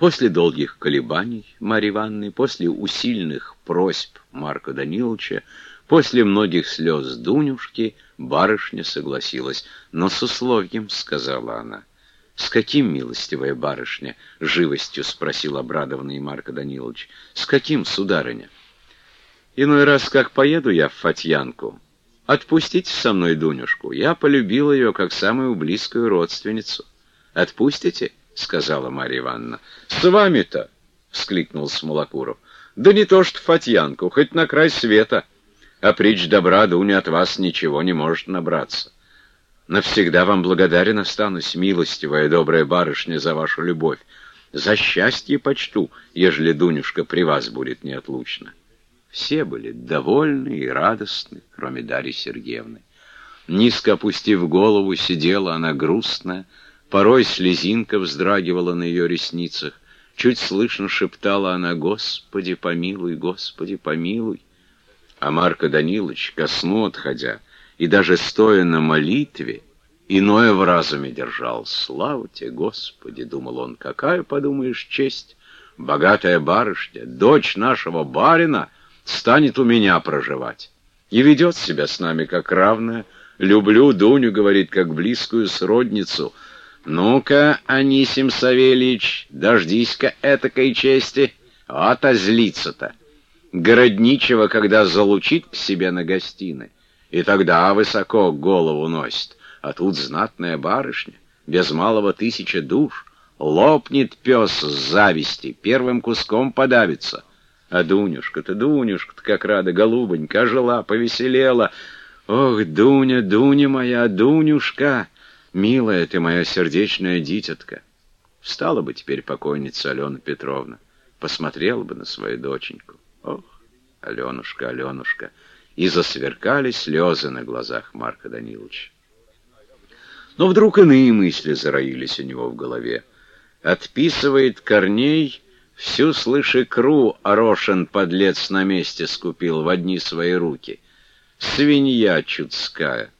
После долгих колебаний Марьи Ивановны, после усильных просьб Марка Даниловича, после многих слез Дунюшки, барышня согласилась, но с условием, сказала она. «С каким, милостивая барышня?» — живостью спросил обрадованный Марко Данилович. «С каким, сударыня?» «Иной раз, как поеду я в Фатьянку, отпустите со мной Дунюшку. Я полюбил ее как самую близкую родственницу. Отпустите?» — сказала Марья Ивановна. «С вами-то!» — вскликнул Смолокуров. «Да не то что Фатьянку, хоть на край света. А притч добра Дуня от вас ничего не может набраться». Навсегда вам благодарен останусь, милостивая добрая барышня, за вашу любовь. За счастье почту, ежели Дунюшка при вас будет неотлучно. Все были довольны и радостны, кроме Дарьи Сергеевны. Низко опустив голову, сидела она грустная, порой слезинка вздрагивала на ее ресницах. Чуть слышно шептала она «Господи, помилуй, Господи, помилуй». А Марко Данилович, ко сну отходя, и даже стоя на молитве, иное в разуме держал. «Слава тебе, Господи!» — думал он. «Какая, подумаешь, честь! Богатая барышня, дочь нашего барина, станет у меня проживать и ведет себя с нами как равная. Люблю Дуню, — говорит, — как близкую сродницу. Ну-ка, Анисим Савельич, дождись-ка этакой чести, а то злится-то. Городничего, когда залучит к себе на гостиной, и тогда высоко голову носит. А тут знатная барышня, без малого тысяча душ. Лопнет пес с зависти, первым куском подавится. А Дунюшка-то, Дунюшка-то как рада, голубонька, жила, повеселела. Ох, Дуня, Дуня моя, Дунюшка, милая ты моя сердечная дитятка. Встала бы теперь покойница Алена Петровна, посмотрела бы на свою доченьку. Ох, Аленушка, Аленушка и засверкали слезы на глазах Марка Даниловича. Но вдруг иные мысли зароились у него в голове. Отписывает Корней, всю слышь икру Орошин подлец на месте скупил в одни свои руки. Свинья чудская.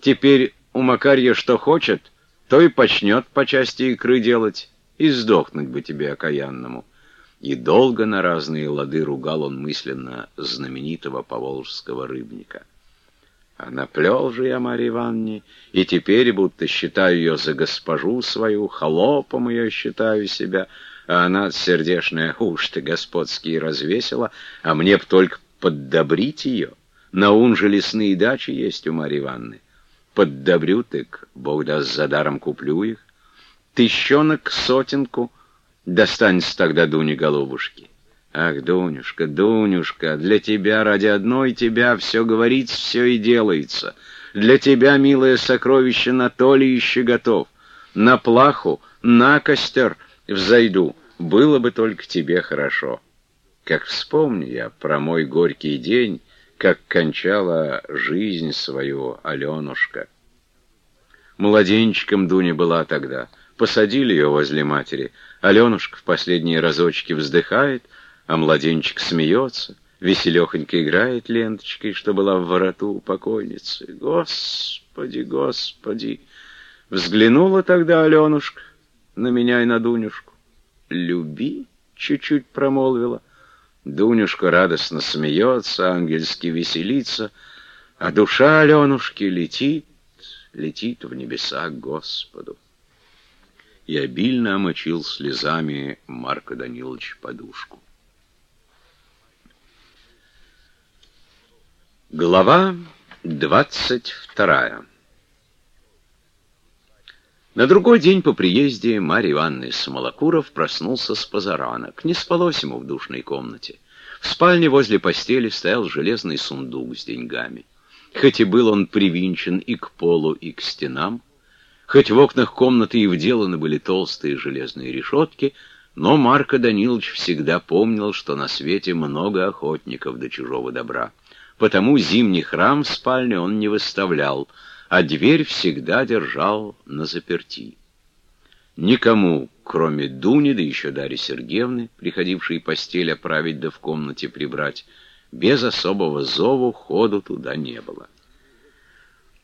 Теперь у Макарья что хочет, то и почнет по части икры делать, и сдохнуть бы тебе окаянному и долго на разные лады ругал он мысленно знаменитого поволжского рыбника. А наплел же я Марье Ивановне, и теперь будто считаю ее за госпожу свою, холопом ее считаю себя, а она сердешная, уж ты, господские, развесила, а мне б только поддобрить ее. На ун же лесные дачи есть у Марьи Ивановны. Поддобрю, так, Бог даст, за даром куплю их. Тыщенок сотенку — Достанется тогда Дуне голубушки. Ах, Дунюшка, Дунюшка, для тебя, ради одной тебя, все говорится, все и делается. Для тебя, милое сокровище, на то ли еще готов. На плаху, на костер взойду, было бы только тебе хорошо. Как вспомню я про мой горький день, как кончала жизнь свою Аленушка. Младенчиком Дуня была тогда. Посадили ее возле матери — Аленушка в последние разочки вздыхает, а младенчик смеется, веселехонько играет ленточкой, что была в вороту у покойницы. Господи, господи! Взглянула тогда Аленушка на меня и на Дунюшку. «Люби?» — чуть-чуть промолвила. Дунюшка радостно смеется, ангельски веселится, а душа Аленушки летит, летит в небеса к Господу и обильно омочил слезами Марка Данилович подушку. Глава двадцать вторая На другой день по приезде Марьи Ивановны Смолокуров проснулся с позаранок. Не спалось ему в душной комнате. В спальне возле постели стоял железный сундук с деньгами. Хоть и был он привинчен и к полу, и к стенам, Хоть в окнах комнаты и вделаны были толстые железные решетки, но Марко Данилович всегда помнил, что на свете много охотников до чужого добра. Потому зимний храм в спальне он не выставлял, а дверь всегда держал на заперти. Никому, кроме Дуни, да еще Дарьи Сергеевны, приходившей постель оправить да в комнате прибрать, без особого зову ходу туда не было.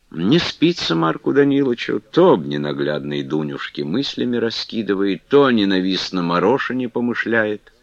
Не спится Марку Даниловичу, то об ненаглядной Дунюшке мыслями раскидывает, то о ненавистном Морошине помышляет.